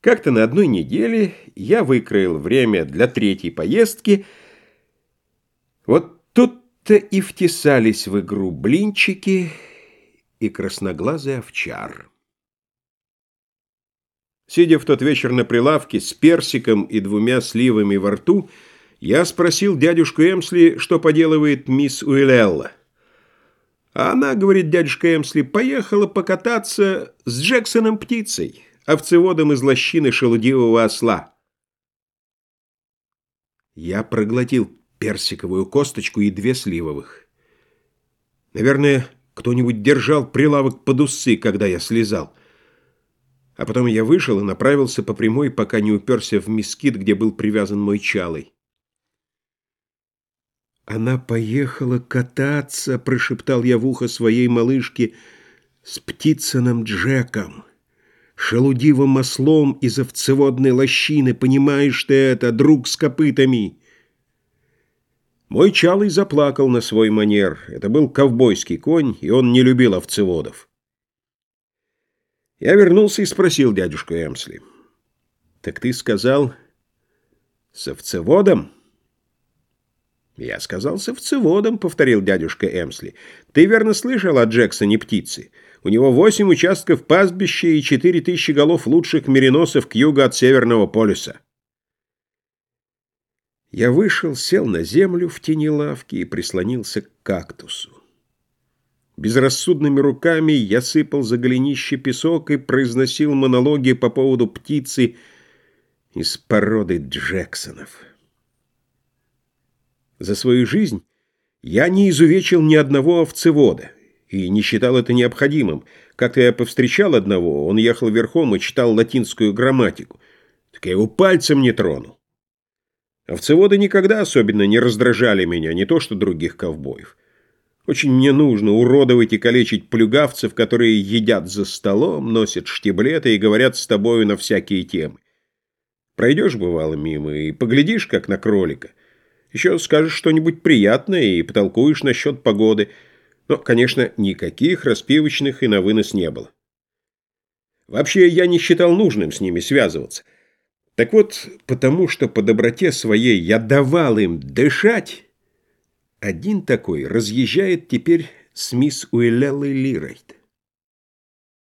Как-то на одной неделе я выкроил время для третьей поездки. Вот тут-то и втесались в игру блинчики и красноглазый овчар. Сидя в тот вечер на прилавке с персиком и двумя сливами во рту, я спросил дядюшку Эмсли, что поделывает мисс Уиллелла. А она, говорит дядюшка Эмсли, поехала покататься с Джексоном птицей овцеводом из лощины шелудивого осла. Я проглотил персиковую косточку и две сливовых. Наверное, кто-нибудь держал прилавок под усы, когда я слезал. А потом я вышел и направился по прямой, пока не уперся в мискит, где был привязан мой чалый. «Она поехала кататься», — прошептал я в ухо своей малышке, — «с птицыным Джеком» шелудивым ослом из овцеводной лощины. Понимаешь ты это, друг с копытами?» Мой чалый заплакал на свой манер. Это был ковбойский конь, и он не любил овцеводов. Я вернулся и спросил дядюшку Эмсли. «Так ты сказал, с овцеводом?» «Я сказал, с овцеводом», — повторил дядюшка Эмсли. «Ты верно слышал о Джексоне птицы?» У него восемь участков пастбища и четыре тысячи голов лучших мериносов к югу от Северного полюса. Я вышел, сел на землю в тени лавки и прислонился к кактусу. Безрассудными руками я сыпал за голенище песок и произносил монологи по поводу птицы из породы Джексонов. За свою жизнь я не изувечил ни одного овцевода и не считал это необходимым. Как-то я повстречал одного, он ехал верхом и читал латинскую грамматику. Так я его пальцем не тронул. Овцеводы никогда особенно не раздражали меня, не то что других ковбоев. Очень мне нужно уродовать и калечить плюгавцев, которые едят за столом, носят штиблеты и говорят с тобою на всякие темы. Пройдешь, бывало, мимо и поглядишь, как на кролика. Еще скажешь что-нибудь приятное и потолкуешь насчет погоды – но, конечно, никаких распивочных и на вынос не было. Вообще, я не считал нужным с ними связываться. Так вот, потому что по доброте своей я давал им дышать, один такой разъезжает теперь с мисс Уиллеллой Лирейт.